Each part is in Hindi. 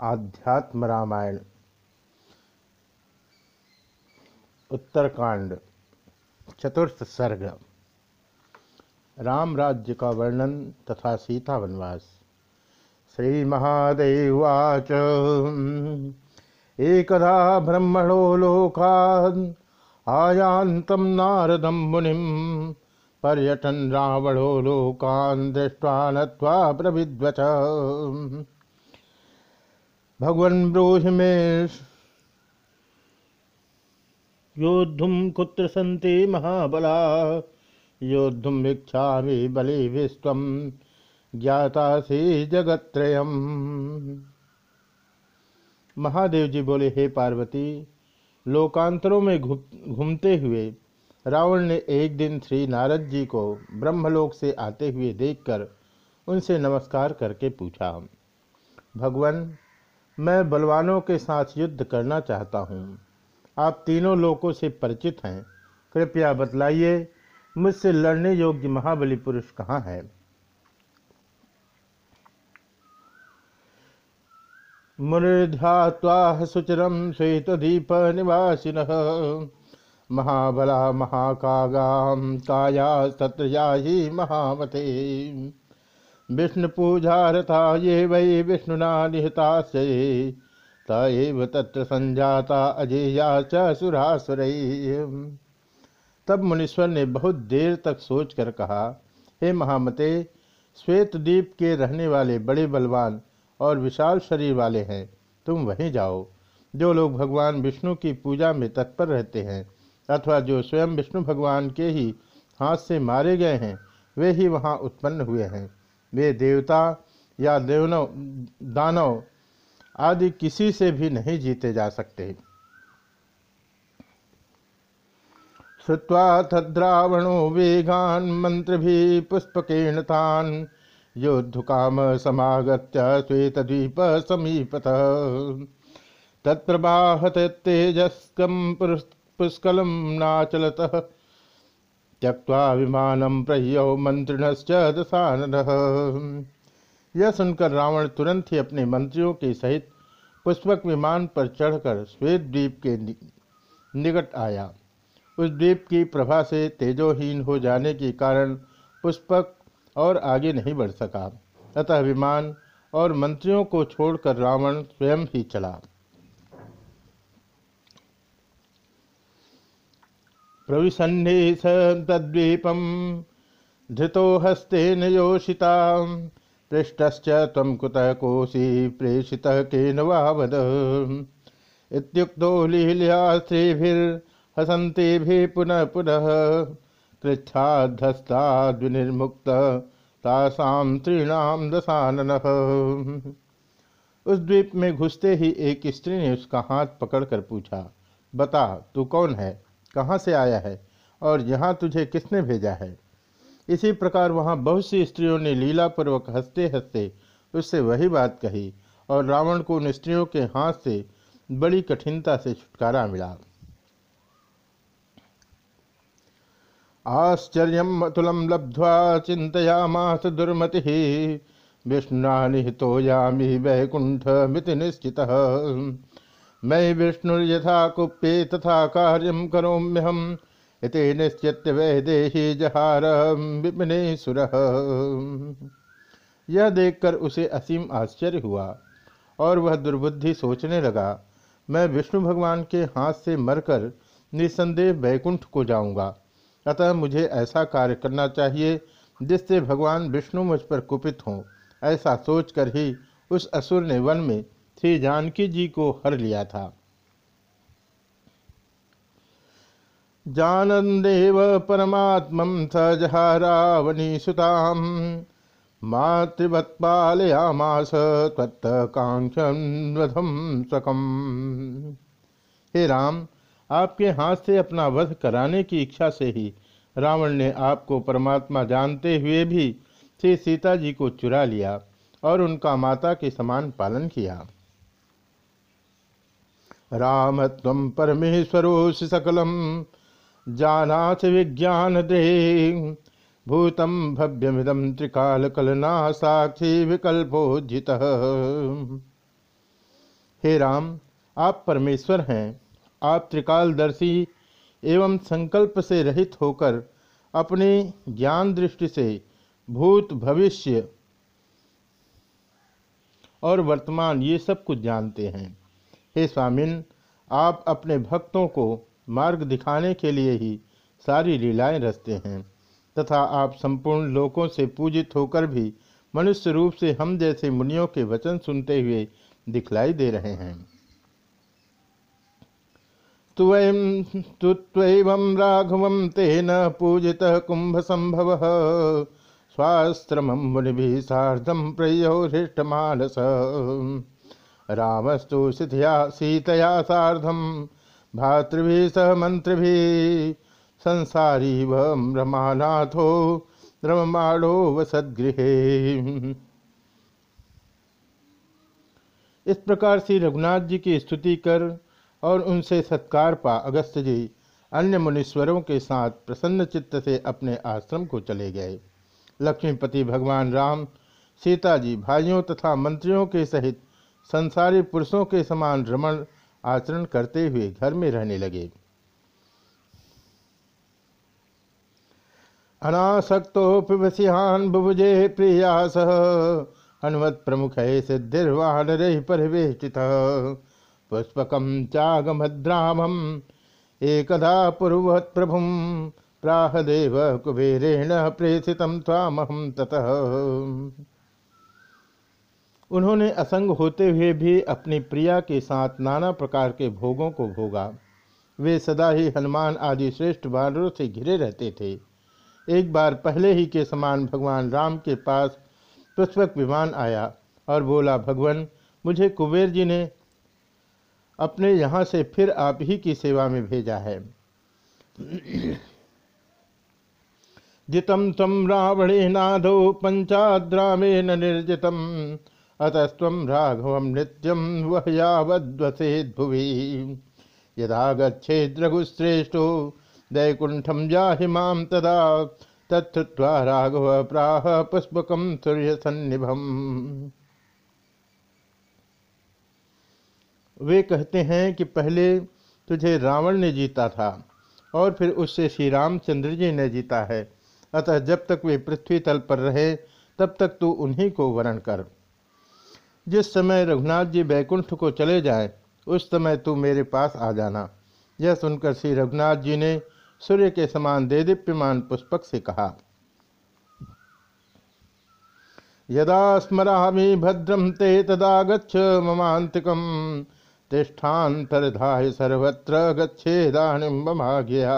आध्यात्म रामायण, उत्तरकांड, चतुर्थ सर्ग, राम राज्य का वर्णन तथा सीता वनवास। श्री महादेवाच एकदा ब्रह्मणो लोका आयान्तं नारदं मुनिं, पर्यटन रावणो लोकान् दृष्ट्वा नत्वा प्रविद्वच। भगवन् ब्रूहि मे योद्धुम कुत्र सन्ति महाबला? योद्धुम इच्छामि बलि विश्व ज्ञाता से जगत्त्रयम्। महादेव जी बोले, हे पार्वती, लोकांतरों में घूमते हुए रावण ने एक दिन श्री नारद जी को ब्रह्मलोक से आते हुए देखकर उनसे नमस्कार करके पूछा, भगवान मैं बलवानों के साथ युद्ध करना चाहता हूँ। आप तीनों लोगों से परिचित हैं। कृपया बतलाइए, मुझसे लड़ने योग्य महाबली पुरुष कहाँ है? मुनिध्यात्वा सुचिरम श्वेतदीप निवासिन। महाबला महाकागा काया सत्रया ही महामते विष्णु पूजारता ये वै विष्णुना निहताश्चये तव तत्र संजाता, अजेया चुरासुर तब मुनीश्वर ने बहुत देर तक सोचकर कहा, हे महामते, श्वेत द्वीप के रहने वाले बड़े बलवान और विशाल शरीर वाले हैं, तुम वहीं जाओ। जो लोग भगवान विष्णु की पूजा में तत्पर रहते हैं, अथवा जो स्वयं विष्णु भगवान के ही हाथ से मारे गए हैं, वे ही वहाँ उत्पन्न हुए हैं। वे देवता या देवनव दानव आदि किसी से भी नहीं जीते जा सकते। श्रुवा तद्रावणो वेगान मंत्र भी पुष्पकेण तान योद्धुकाम समागत श्वेतद्वीप समीपत तत्प्रवाहत तेजस्कम पुष्कलम नाचलत। त्यक्वा विमानम प्रह्यो मंत्रिणश्च दशानन। यह सुनकर रावण तुरंत ही अपने मंत्रियों के सहित पुष्पक विमान पर चढ़कर श्वेत द्वीप के निकट आया। उस द्वीप की प्रभा से तेजोहीन हो जाने के कारण पुष्पक और आगे नहीं बढ़ सका। अतः विमान और मंत्रियों को छोड़कर रावण स्वयं ही चला। प्रविशन्ने स तद्वीपम धृतो हस्तेन योषिता पृष्ठश्च त्वं कुतः कोशी प्रेषितः केन वा वद। इत्युक्तो लीलया स्त्रीभिर्हसन्तीभिः पुनः पुनः। कृच्छाधस्ताद्विनिर्मुक्त तासाम त्रीणाम दशानन। उस द्वीप में घुसते ही एक स्त्री ने उसका हाथ पकड़कर पूछा, बता, तू कौन है? कहाँ से आया है और यहाँ तुझे किसने भेजा है? इसी प्रकार वहाँ बहुत सी स्त्रियों ने लीलापूर्वक हँसते हँसते उससे वही बात कही और रावण को उन स्त्रियों के हाथ से बड़ी कठिनता से छुटकारा मिला। आश्चर्य अतुलम लब्ध्वा चिंतयामास दुर्मति। विष्णुना निहितो यामी वैकुंठ मिति निश्चित। मैं विष्णु यथा कुप्ये तथा कार्यम करोम्यहम। इति निश्चित वैदेही जहार विपिने सुर। यह देखकर उसे असीम आश्चर्य हुआ और वह दुर्बुद्धि सोचने लगा, मैं विष्णु भगवान के हाथ से मरकर निसंदेह वैकुंठ को जाऊँगा। अतः मुझे ऐसा कार्य करना चाहिए जिससे भगवान विष्णु मुझ पर कुपित हों, ऐसा सोचकर ही उस असुर ने वन में श्री जानकी जी को हर लिया था। जानंदेव परमात्म सजहारावनी सुताम मातृवत्पालयामास तत्कांक्षम सकम। हे राम, आपके हाथ से अपना वध कराने की इच्छा से ही रावण ने आपको परमात्मा जानते हुए भी श्री सीता जी को चुरा लिया और उनका माता के समान पालन किया। राम तम परमेश्वरोसि सकलम जानाथ विज्ञान दे भूतम भव्यमिदम त्रिकाल कलना साक्षी विकल्पोजित हे राम, आप परमेश्वर हैं। आप त्रिकालदर्शी एवं संकल्प से रहित होकर अपने ज्ञान दृष्टि से भूत भविष्य और वर्तमान ये सब कुछ जानते हैं। हे स्वामिन, आप अपने भक्तों को मार्ग दिखाने के लिए ही सारी लीलाएँ रचते हैं, तथा आप संपूर्ण लोकों से पूजित होकर भी मनुष्य रूप से हम जैसे मुनियों के वचन सुनते हुए दिखलाई दे रहे हैं। तुव राघव तेन पूजित कुंभ संभव स्वास्त्रम मुनि साधम प्रयो हृष्टमानस रामस्तु सीतया सीतया साधम भातृभि सह मंत्रि संसारी रमानाथो रममाणो वसदगृह। इस प्रकार से रघुनाथ जी की स्तुति कर और उनसे सत्कार पा अगस्त जी, अन्य मुनीश्वरों के साथ प्रसन्न चित्त से अपने आश्रम को चले गए। लक्ष्मीपति भगवान राम, सीता जी, भाइयों तथा मंत्रियों के सहित संसारी पुरुषों के समान रमण आचरण करते हुए घर में रहने लगे। अनासक्तोपिवसिहान बुभुजे प्रियास, हनुमत प्रमुख है सिद्धिर्वाहन परिवेष्टित। पुष्पक चागमद्रामम एकदा पूर्वत प्रभु प्राहदेव कुबेरेण प्रेषित तामहम ततः। उन्होंने असंग होते हुए भी अपनी प्रिया के साथ नाना प्रकार के भोगों को भोगा। वे सदा ही हनुमान आदि श्रेष्ठ बानरों से घिरे रहते थे। एक बार पहले ही के समान भगवान राम के पास पुष्पक विमान आया और बोला, भगवान, मुझे कुबेर जी ने अपने यहाँ से फिर आप ही की सेवा में भेजा है। जितम तम रावणे नादो पंचाद्रामेन निर्जितम। अतस्व राघव नृत्यम वह यावद्वसेद भुवि। यदा गच्छेद रघुश्रेष्ठो दैकुंठम जाहि माम तदा। तत्वा राघव प्राह पुष्पक सूर्य सन्निभम वे कहते हैं कि पहले तुझे रावण ने जीता था, और फिर उससे श्री रामचंद्र जी ने जीता है। अतः जब तक वे पृथ्वी तल पर रहे, तब तक तू उन्हीं को वरण कर। जिस समय रघुनाथ जी बैकुंठ को चले जाएँ, उस समय तू मेरे पास आ जाना। यह सुनकर श्री रघुनाथ जी ने सूर्य के समान दे दीप्यमान पुष्पक से कहा, यदा स्मरामि भद्रम ते तदा गच्छ ममांतिकम तिष्ठान्तरधाय सर्वत्र गच्छेदानिम्बमाज्ञया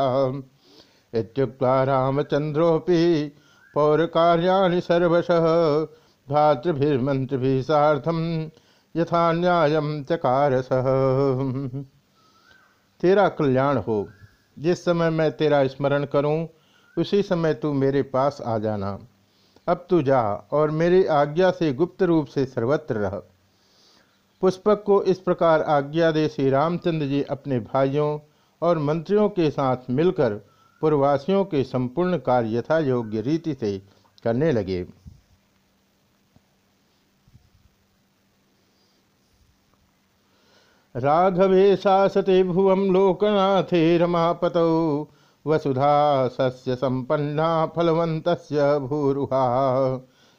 इत्युक्त्वा रामचन्द्रोऽपि पौरकार्याणि सर्वशः। भ्रातृभिर्मन्त्रिभिः साधम यथा न्यायं चकारसः। तेरा कल्याण हो। जिस समय मैं तेरा स्मरण करूँ, उसी समय तू मेरे पास आ जाना। अब तू जा और मेरी आज्ञा से गुप्त रूप से सर्वत्र रह। पुष्पक को इस प्रकार आज्ञा दे श्री रामचंद्र जी अपने भाइयों और मंत्रियों के साथ मिलकर पूर्ववासियों के संपूर्ण कार्य यथा योग्य रीति से करने लगे। राघवे शासते भुवम लोकनाथे रमापत वसुधा सस्य संपन्ना फलवंत भूरुहा।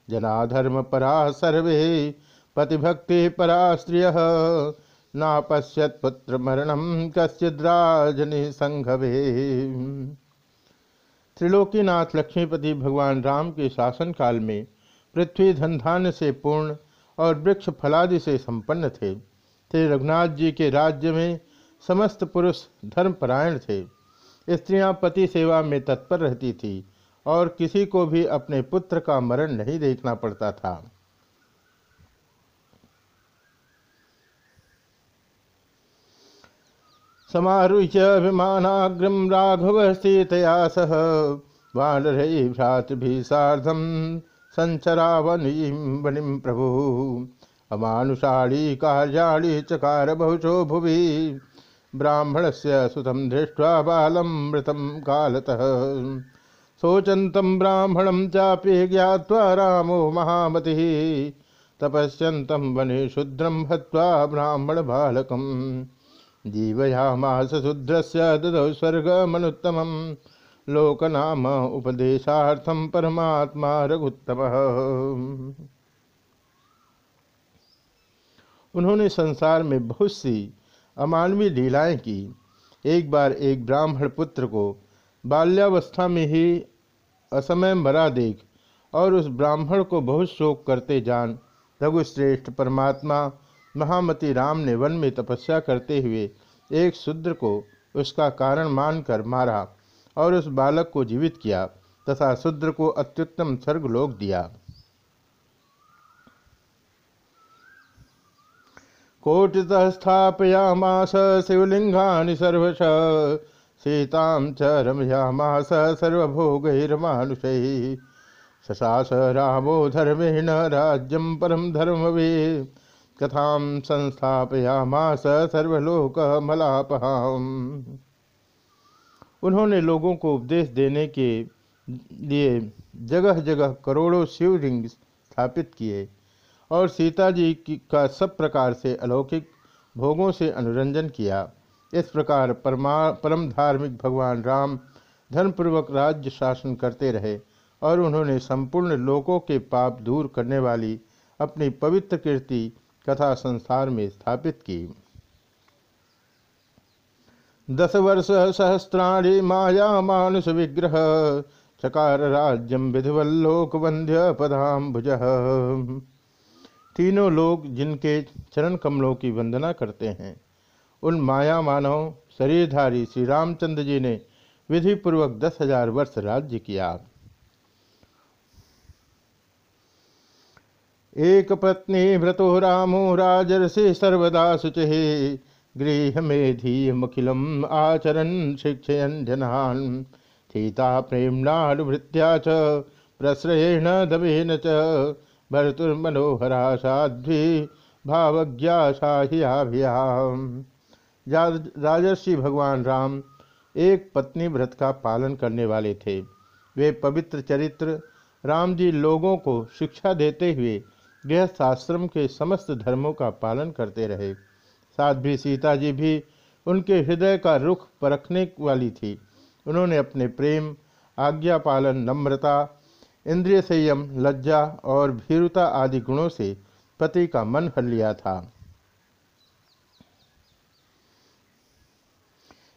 जनाधर्म परा सर्वे, पतिभक्ति परा स्त्रिय। नापश्यत पुत्र मरणम संघवे त्रिलोकीनाथ लक्ष्मीपति भगवान राम के शासन काल में पृथ्वी धनधान्य से पूर्ण और वृक्ष फलादि से संपन्न थे। श्री रघुनाथ जी के राज्य में समस्त पुरुष धर्मपरायण थे। स्त्रियाँ पति सेवा में तत्पर रहती थी और किसी को भी अपने पुत्र का मरण नहीं देखना पड़ता था। समारुह्य विमानाग्रम राघव सीतया सह वानरई भ्रातृभि साधम संचरावनीम प्रभु। अमानुषाणी कार्याणी चकार बहुशो भुवि। ब्राह्मण से सुतम दृष्ट्वा बालम मृतम कालतः। शोचन्तं ब्राह्मणं चापि ज्ञात्वा रामो महामतिः। तपस्यंतम वने शुद्रम हत्वा ब्राह्मण बालकम। जीवयामास शूद्र से ददौ स्वर्गमनुत्तम लोकनाम उपदेशार्थम परमात्मा रघुत्तम। उन्होंने संसार में बहुत सी अमानवीय लीलाएँ की। एक बार एक ब्राह्मण पुत्र को बाल्यावस्था में ही असमय मरा देख और उस ब्राह्मण को बहुत शोक करते जान रघुश्रेष्ठ परमात्मा महामती राम ने वन में तपस्या करते हुए एक शूद्र को उसका कारण मानकर मारा और उस बालक को जीवित किया तथा शूद्र को अत्युत्तम स्वर्गलोक दिया। कोटितः स्थापयामास शिवलिंगा सर्वश। सीता च रमयामास सर्वभोगैर्मानुषैः। शशास रामो धर्मेण परम धर्मवे। कथा संस्थापयामास सर्वलोक मलापहाम उन्होंने लोगों को उपदेश देने के लिए जगह जगह करोड़ों शिवलिंग स्थापित किए। और सीता जी की का सब प्रकार से अलौकिक भोगों से अनुरंजन किया। इस प्रकार परमा परम धार्मिक भगवान राम धर्मपूर्वक राज्य शासन करते रहे और उन्होंने संपूर्ण लोकों के पाप दूर करने वाली अपनी पवित्र कीर्ति कथा संसार में स्थापित की। दस वर्ष सहस्राणी माया मानुष विग्रह, चकार राज्यम विधिवल्लोक वंद्य पदाम्बुज। तीनों लोग जिनके चरण कमलों की वंदना करते हैं, उन माया मानव शरीरधारी श्री रामचंद्र जी ने विधिपूर्वक दस हज़ार वर्ष राज्य किया। एक पत्नी व्रतो रामो राजर्षि सर्वदा शुचि, गृह मेधी मुखिलम आचरण शिक्षयन जनान। सीता प्रेमणानुभृत्या च, प्रश्रयेण दमेन च भरतुर्मनोहरा साध्वी भावज्ञा शाहियाभियाम राजर्षि भगवान राम एक पत्नी व्रत का पालन करने वाले थे। वे पवित्र चरित्र राम जी लोगों को शिक्षा देते हुए गृहस्थ आश्रम के समस्त धर्मों का पालन करते रहे। साध्वी सीता जी भी उनके हृदय का रुख परखने वाली थी। उन्होंने अपने प्रेम आज्ञा पालन नम्रता इंद्रिय संयम लज्जा और भीरुता आदि गुणों से पति का मन हर लिया था।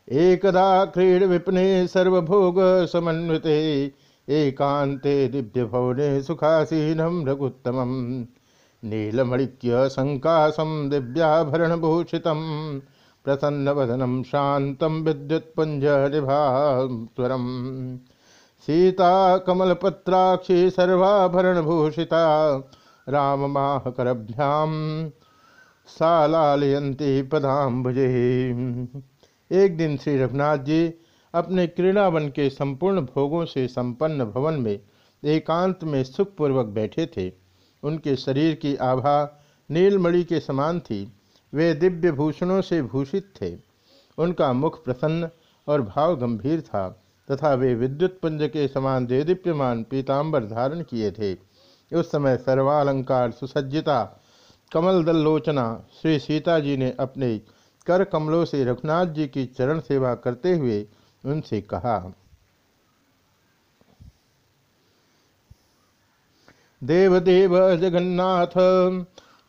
एकदा क्रीड विपने सर्वभोग समन्विते, एकांते दिव्य भवने सुखासीनम रघुत्तम नीलमणिक्य संकाशम दिव्याभरण भूषित प्रसन्न वदनम शांतम विद्युत्पुंज निभास्वरम सीता, कमलपत्राक्षी सर्वाभरण भूषिता राम माह करभ्याम सालालयंती पदाम्बुजे। एक दिन श्री रघुनाथ जी अपने क्रीड़ावन के संपूर्ण भोगों से संपन्न भवन में एकांत में सुखपूर्वक बैठे थे। उनके शरीर की आभा नीलमणि के समान थी। वे दिव्य भूषणों से भूषित थे। उनका मुख प्रसन्न और भाव गंभीर था। तथा वे विद्युत पुंज के समान देदीप्यमान पीताम्बर धारण किए थे। उस समय सर्वालंकार सुसज्जिता, कमल दल्लोचना श्री सीता जी ने अपने कर कमलों से रघुनाथ जी की चरण सेवा करते हुए उनसे कहा, देवदेव जगन्नाथ,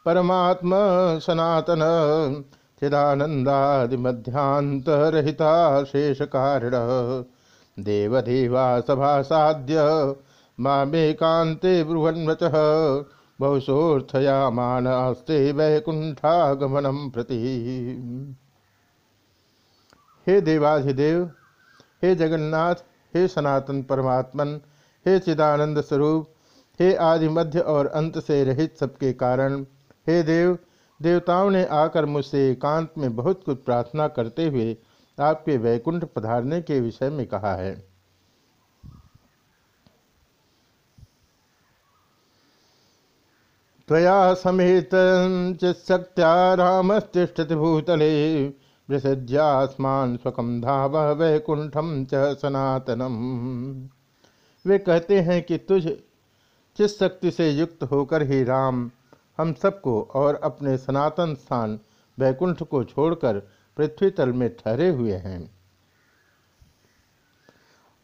परमात्मा सनातन, चिदानंदादि मध्यांतरहिता शेष कारण देवदेवा सभा साध्य मामेकांते ब्रुवन्वच बहुशोर्थयामानस्ते वैकुंठागमनम प्रति। हे देवाधिदेव, हे जगन्नाथ, हे सनातन परमात्मन, हे चिदानंद स्वरूप, हे आदि मध्य और अंत से रहित सबके कारण, हे देव, देवताओं ने आकर मुझसे एकांत में बहुत कुछ प्रार्थना करते हुए आपके वैकुंठ पधारने के विषय में कहा है। त्वया समेत चित्सक्त्या रामस्तिष्ठति भूतले स्वकम धाव वैकुंठम च सनातनम। वे कहते हैं कि तुझ चित शक्ति से युक्त होकर ही राम हम सबको और अपने सनातन स्थान वैकुंठ को छोड़कर पृथ्वी तल में ठहरे हुए हैं।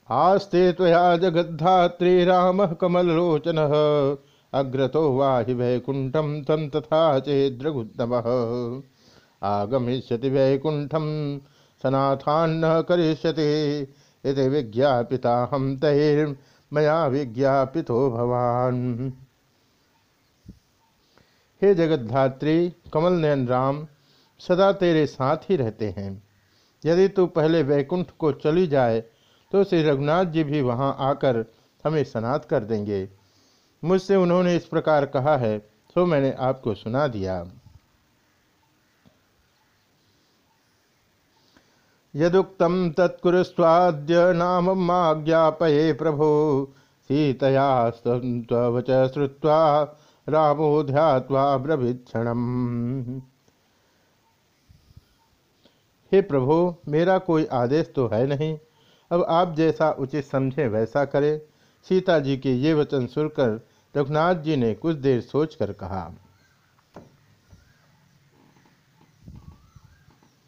आस्ते तया जगद्धात्री राम कमलोचन अग्रतो वाहि वैकुंठम तम तथा चेद्रगुत्तम आगमिष्यति वैकुंठम सनाथान्न करिष्यति, इति विज्ञापिता हम तैर्मया विज्ञापितो भवान। हे जगद्धात्री कमल नयन राम सदा तेरे साथ ही रहते हैं। यदि तू पहले वैकुंठ को चली जाए तो श्री रघुनाथ जी भी वहाँ आकर हमें सनात कर देंगे। मुझसे उन्होंने इस प्रकार कहा है तो मैंने आपको सुना दिया। यदुक्तम तत्कुरुस्वाद्य नाम आज्ञापये प्रभो, सीतया श्रुवा रामो ध्यात्वा ब्रभिक्षणम हे प्रभु, मेरा कोई आदेश तो है नहीं। अब आप जैसा उचित समझें, वैसा करें। सीता जी के ये वचन सुनकर रघुनाथ जी ने कुछ देर सोचकर कहा